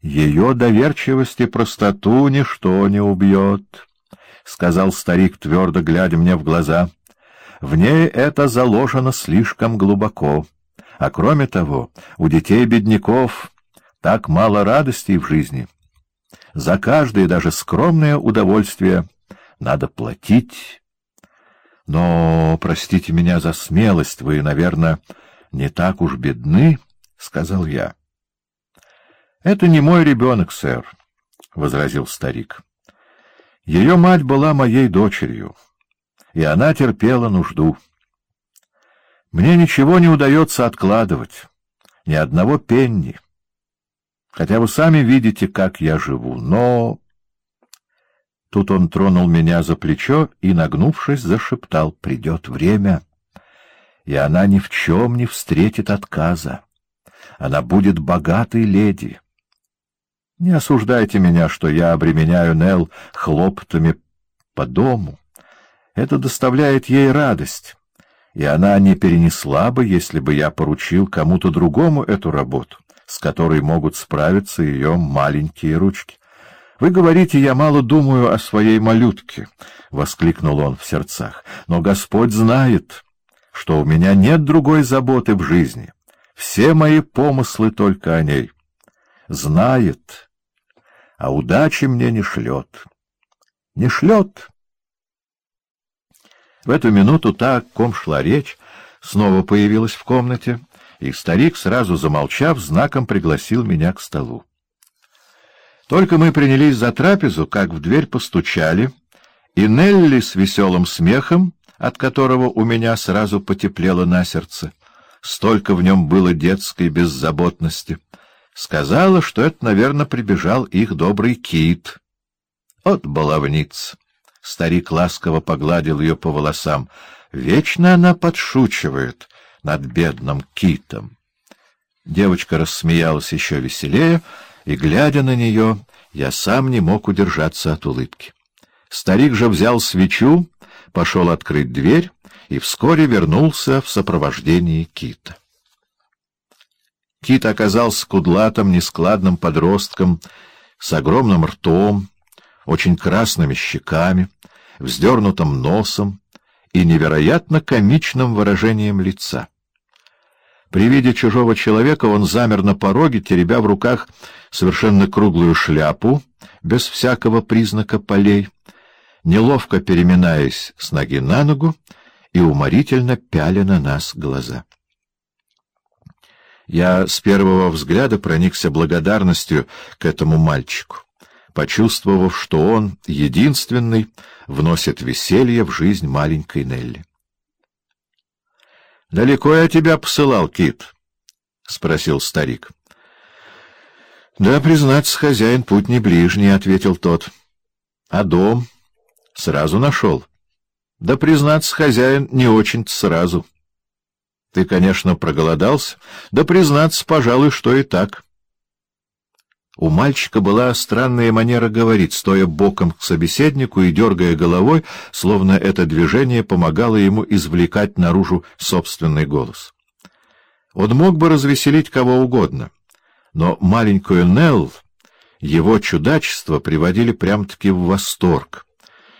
Ее доверчивость и простоту ничто не убьет, — сказал старик, твердо глядя мне в глаза. В ней это заложено слишком глубоко. А кроме того, у детей бедняков так мало радостей в жизни. За каждое, даже скромное удовольствие надо платить. Но, простите меня за смелость, вы, наверное, не так уж бедны, — сказал я. — Это не мой ребенок, сэр, — возразил старик. Ее мать была моей дочерью, и она терпела нужду. Мне ничего не удается откладывать, ни одного пенни. Хотя вы сами видите, как я живу, но... Тут он тронул меня за плечо и, нагнувшись, зашептал, «Придет время, и она ни в чем не встретит отказа. Она будет богатой леди». Не осуждайте меня, что я обременяю Нел хлопотами по дому. Это доставляет ей радость, и она не перенесла бы, если бы я поручил кому-то другому эту работу, с которой могут справиться ее маленькие ручки. — Вы говорите, я мало думаю о своей малютке, — воскликнул он в сердцах, — но Господь знает, что у меня нет другой заботы в жизни. Все мои помыслы только о ней. Знает а удачи мне не шлет. Не шлет. В эту минуту та, о ком шла речь, снова появилась в комнате, и старик, сразу замолчав, знаком пригласил меня к столу. Только мы принялись за трапезу, как в дверь постучали, и Нелли с веселым смехом, от которого у меня сразу потеплело на сердце, столько в нем было детской беззаботности — Сказала, что это, наверное, прибежал их добрый кит. От баловниц! Старик ласково погладил ее по волосам. Вечно она подшучивает над бедным китом. Девочка рассмеялась еще веселее, и, глядя на нее, я сам не мог удержаться от улыбки. Старик же взял свечу, пошел открыть дверь и вскоре вернулся в сопровождении кита. Кит оказался кудлатым, нескладным подростком с огромным ртом, очень красными щеками, вздернутым носом и невероятно комичным выражением лица. При виде чужого человека он замер на пороге, теребя в руках совершенно круглую шляпу, без всякого признака полей, неловко переминаясь с ноги на ногу и уморительно пяля на нас глаза. Я с первого взгляда проникся благодарностью к этому мальчику, почувствовав, что он, единственный, вносит веселье в жизнь маленькой Нелли. — Далеко я тебя посылал, Кит? — спросил старик. — Да, признаться, хозяин, путь не ближний, — ответил тот. — А дом? — Сразу нашел. — Да, признаться, хозяин, не очень-то сразу. — ты, конечно, проголодался, да, признаться, пожалуй, что и так. У мальчика была странная манера говорить, стоя боком к собеседнику и дергая головой, словно это движение помогало ему извлекать наружу собственный голос. Он мог бы развеселить кого угодно, но маленькую Нелл его чудачество приводили прям-таки в восторг —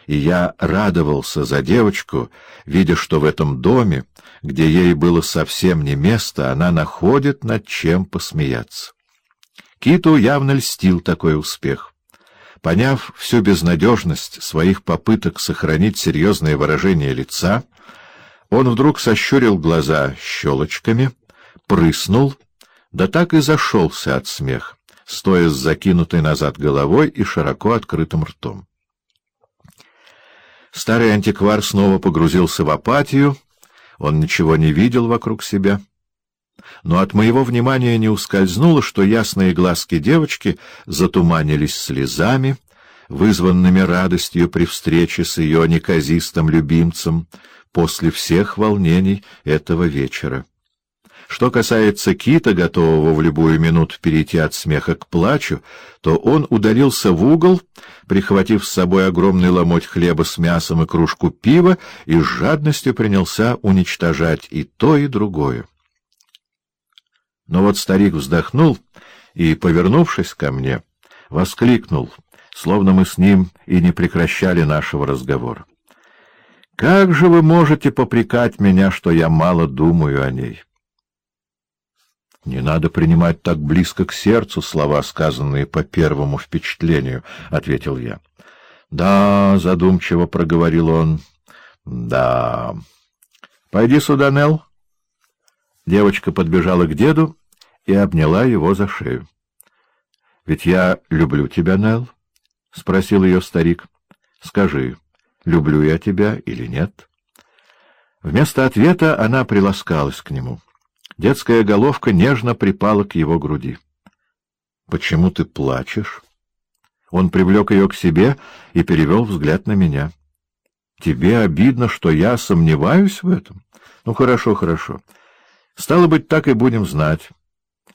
и я радовался за девочку, видя, что в этом доме, где ей было совсем не место, она находит над чем посмеяться. Киту явно льстил такой успех. Поняв всю безнадежность своих попыток сохранить серьезное выражение лица, он вдруг сощурил глаза щелочками, прыснул, да так и зашелся от смеха, стоя с закинутой назад головой и широко открытым ртом. Старый антиквар снова погрузился в апатию, он ничего не видел вокруг себя. Но от моего внимания не ускользнуло, что ясные глазки девочки затуманились слезами, вызванными радостью при встрече с ее неказистым любимцем после всех волнений этого вечера. Что касается Кита, готового в любую минуту перейти от смеха к плачу, то он удалился в угол, прихватив с собой огромный ломоть хлеба с мясом и кружку пива, и с жадностью принялся уничтожать и то, и другое. Но вот старик вздохнул и, повернувшись ко мне, воскликнул, словно мы с ним и не прекращали нашего разговора. «Как же вы можете попрекать меня, что я мало думаю о ней?» «Не надо принимать так близко к сердцу слова, сказанные по первому впечатлению», — ответил я. «Да», — задумчиво проговорил он, — «да». «Пойди сюда, Нелл». Девочка подбежала к деду и обняла его за шею. — Ведь я люблю тебя, Нелл? — спросил ее старик. — Скажи, люблю я тебя или нет? Вместо ответа она приласкалась к нему. Детская головка нежно припала к его груди. — Почему ты плачешь? Он привлек ее к себе и перевел взгляд на меня. — Тебе обидно, что я сомневаюсь в этом? Ну, хорошо, хорошо. Стало быть, так и будем знать.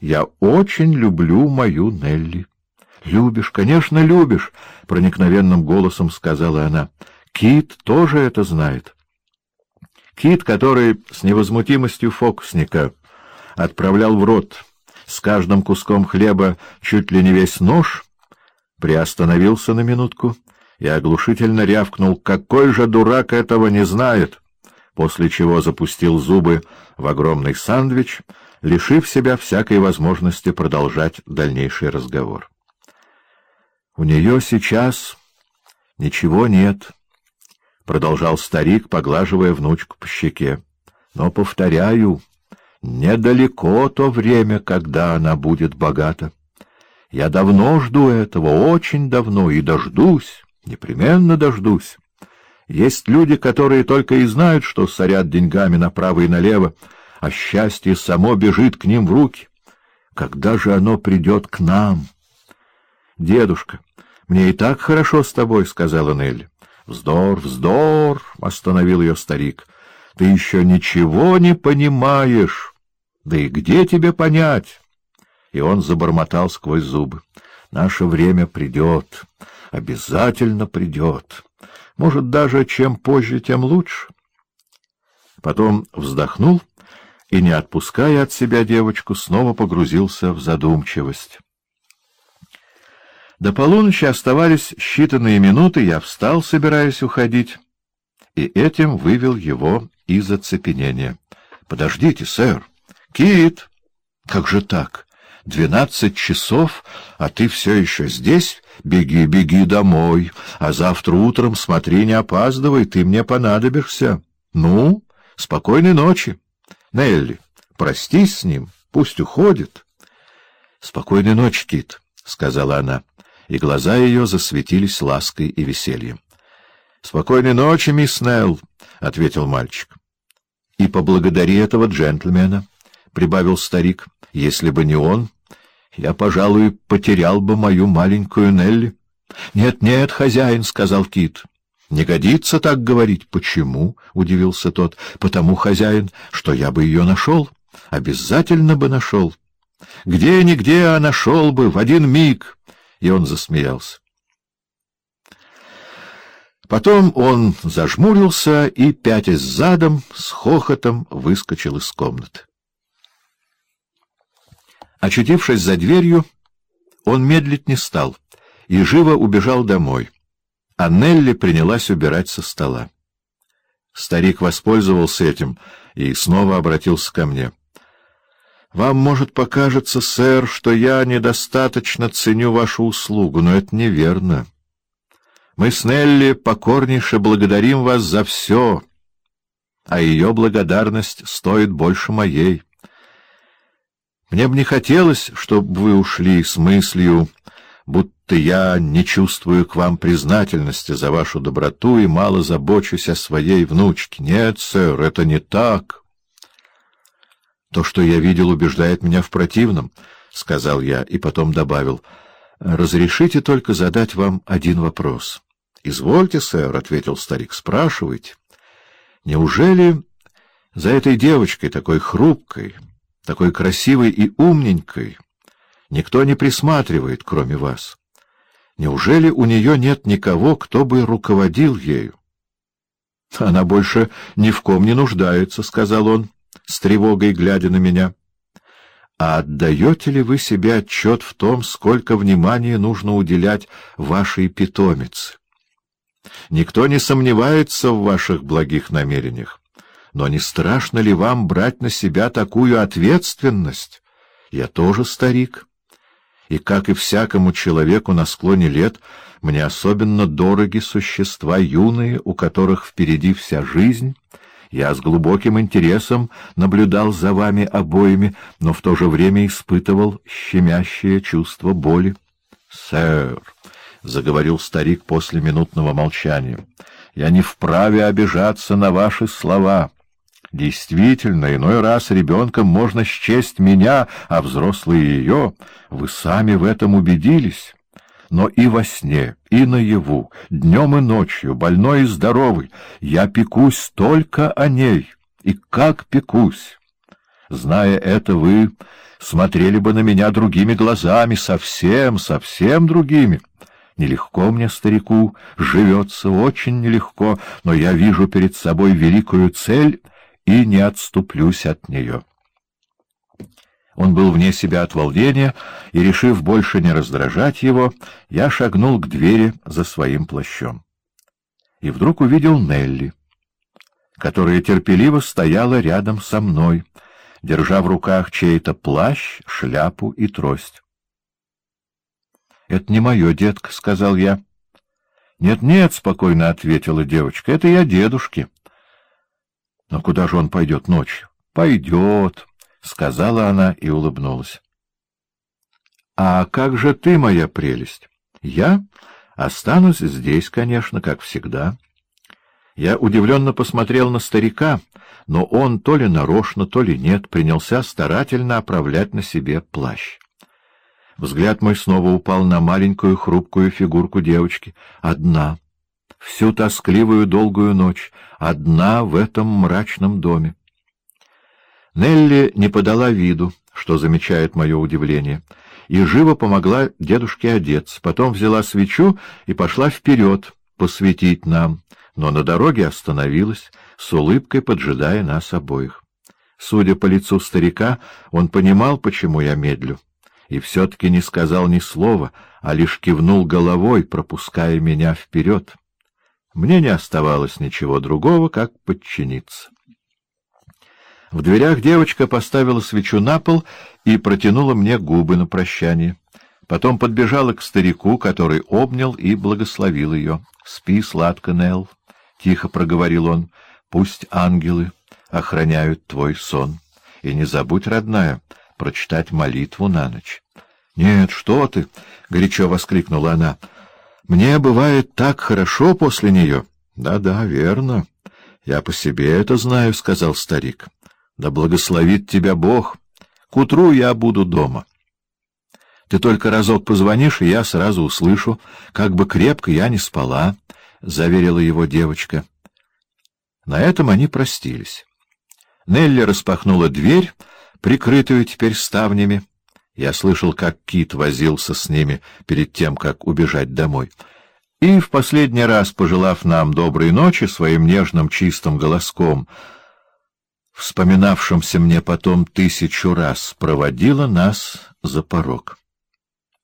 Я очень люблю мою Нелли. — Любишь, конечно, любишь, — проникновенным голосом сказала она. Кит тоже это знает. Кит, который с невозмутимостью фокусника отправлял в рот с каждым куском хлеба чуть ли не весь нож, приостановился на минутку и оглушительно рявкнул, какой же дурак этого не знает, после чего запустил зубы в огромный сандвич, лишив себя всякой возможности продолжать дальнейший разговор. «У нее сейчас ничего нет», — продолжал старик, поглаживая внучку по щеке. «Но, повторяю, недалеко то время, когда она будет богата». Я давно жду этого, очень давно, и дождусь, непременно дождусь. Есть люди, которые только и знают, что сорят деньгами направо и налево, а счастье само бежит к ним в руки. Когда же оно придет к нам? — Дедушка, мне и так хорошо с тобой, — сказала Нелли. — Вздор, вздор, — остановил ее старик. — Ты еще ничего не понимаешь. Да и где тебе понять? и он забормотал сквозь зубы. «Наше время придет, обязательно придет. Может, даже чем позже, тем лучше». Потом вздохнул и, не отпуская от себя девочку, снова погрузился в задумчивость. До полуночи оставались считанные минуты, я встал, собираясь уходить, и этим вывел его из оцепенения. — Подождите, сэр. — Кит! — Как же так? Двенадцать часов, а ты все еще здесь? Беги, беги домой, а завтра утром смотри, не опаздывай, ты мне понадобишься. Ну, спокойной ночи. Нелли, простись с ним, пусть уходит. Спокойной ночи, Кит, — сказала она, и глаза ее засветились лаской и весельем. — Спокойной ночи, мисс Нелл, — ответил мальчик. — И поблагодари этого джентльмена, — прибавил старик. — Если бы не он, я, пожалуй, потерял бы мою маленькую Нелли. «Нет, — Нет-нет, хозяин, — сказал Кит. — Не годится так говорить. — Почему? — удивился тот. — Потому, хозяин, что я бы ее нашел. Обязательно бы нашел. Где-нигде, а нашел бы, в один миг. И он засмеялся. Потом он зажмурился и, пятясь задом, с хохотом выскочил из комнаты. Очутившись за дверью, он медлить не стал и живо убежал домой, а Нелли принялась убирать со стола. Старик воспользовался этим и снова обратился ко мне. — Вам, может, покажется, сэр, что я недостаточно ценю вашу услугу, но это неверно. Мы с Нелли покорнейше благодарим вас за все, а ее благодарность стоит больше моей. Мне бы не хотелось, чтобы вы ушли с мыслью, будто я не чувствую к вам признательности за вашу доброту и мало забочусь о своей внучке. Нет, сэр, это не так. То, что я видел, убеждает меня в противном, — сказал я, и потом добавил. — Разрешите только задать вам один вопрос. — Извольте, сэр, — ответил старик, — спрашивайте. Неужели за этой девочкой, такой хрупкой, такой красивой и умненькой, никто не присматривает, кроме вас. Неужели у нее нет никого, кто бы руководил ею? — Она больше ни в ком не нуждается, — сказал он, с тревогой глядя на меня. А отдаете ли вы себе отчет в том, сколько внимания нужно уделять вашей питомице? Никто не сомневается в ваших благих намерениях. Но не страшно ли вам брать на себя такую ответственность? Я тоже старик. И, как и всякому человеку на склоне лет, мне особенно дороги существа юные, у которых впереди вся жизнь. Я с глубоким интересом наблюдал за вами обоими, но в то же время испытывал щемящее чувство боли. — Сэр, — заговорил старик после минутного молчания, — я не вправе обижаться на ваши слова. Действительно, иной раз ребенком можно счесть меня, а взрослые ее. Вы сами в этом убедились. Но и во сне, и наяву, днем и ночью, больной и здоровый, я пекусь только о ней. И как пекусь! Зная это, вы смотрели бы на меня другими глазами, совсем, совсем другими. Нелегко мне, старику, живется очень нелегко, но я вижу перед собой великую цель и не отступлюсь от нее. Он был вне себя от волнения, и, решив больше не раздражать его, я шагнул к двери за своим плащом. И вдруг увидел Нелли, которая терпеливо стояла рядом со мной, держа в руках чей-то плащ, шляпу и трость. — Это не мое, детка, — сказал я. «Нет, — Нет-нет, — спокойно ответила девочка, — это я дедушке. — Но куда же он пойдет ночью? — Пойдет, — сказала она и улыбнулась. — А как же ты, моя прелесть? — Я останусь здесь, конечно, как всегда. Я удивленно посмотрел на старика, но он то ли нарочно, то ли нет, принялся старательно оправлять на себе плащ. Взгляд мой снова упал на маленькую хрупкую фигурку девочки. Одна. Всю тоскливую долгую ночь. Одна в этом мрачном доме. Нелли не подала виду, что замечает мое удивление, и живо помогла дедушке одеться, потом взяла свечу и пошла вперед посветить нам, но на дороге остановилась, с улыбкой поджидая нас обоих. Судя по лицу старика, он понимал, почему я медлю и все-таки не сказал ни слова, а лишь кивнул головой, пропуская меня вперед. Мне не оставалось ничего другого, как подчиниться. В дверях девочка поставила свечу на пол и протянула мне губы на прощание. Потом подбежала к старику, который обнял и благословил ее. — Спи сладко, Нелл, — тихо проговорил он, — пусть ангелы охраняют твой сон. И не забудь, родная, — прочитать молитву на ночь. — Нет, что ты! — горячо воскликнула она. — Мне бывает так хорошо после нее. Да — Да-да, верно. Я по себе это знаю, — сказал старик. — Да благословит тебя Бог. К утру я буду дома. Ты только разок позвонишь, и я сразу услышу, как бы крепко я не спала, — заверила его девочка. На этом они простились. Нелли распахнула дверь, прикрытую теперь ставнями. Я слышал, как Кит возился с ними перед тем, как убежать домой. И, в последний раз пожелав нам доброй ночи своим нежным чистым голоском, вспоминавшимся мне потом тысячу раз, проводила нас за порог.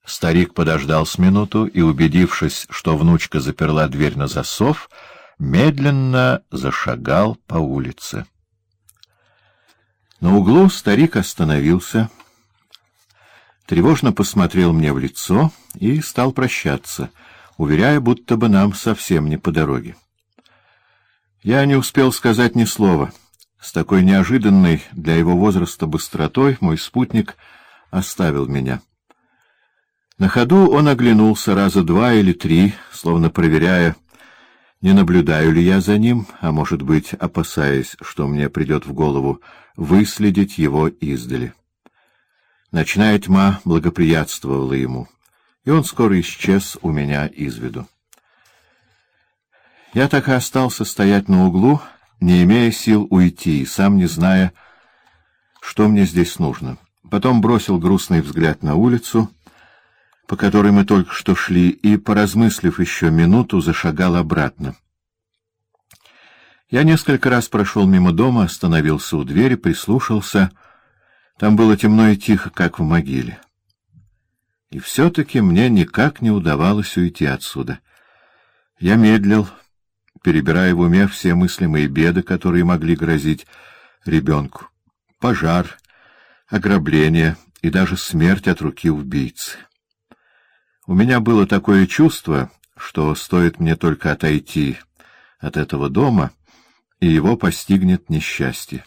Старик подождал с минуту и, убедившись, что внучка заперла дверь на засов, медленно зашагал по улице. На углу старик остановился, тревожно посмотрел мне в лицо и стал прощаться, уверяя, будто бы нам совсем не по дороге. Я не успел сказать ни слова. С такой неожиданной для его возраста быстротой мой спутник оставил меня. На ходу он оглянулся раза два или три, словно проверяя, не наблюдаю ли я за ним, а, может быть, опасаясь, что мне придет в голову выследить его издали. Ночная тьма благоприятствовала ему, и он скоро исчез у меня из виду. Я так и остался стоять на углу, не имея сил уйти, сам не зная, что мне здесь нужно. Потом бросил грустный взгляд на улицу — по которой мы только что шли, и, поразмыслив еще минуту, зашагал обратно. Я несколько раз прошел мимо дома, остановился у двери, прислушался. Там было темно и тихо, как в могиле. И все-таки мне никак не удавалось уйти отсюда. Я медлил, перебирая в уме все мыслимые беды, которые могли грозить ребенку. Пожар, ограбление и даже смерть от руки убийцы. У меня было такое чувство, что стоит мне только отойти от этого дома, и его постигнет несчастье.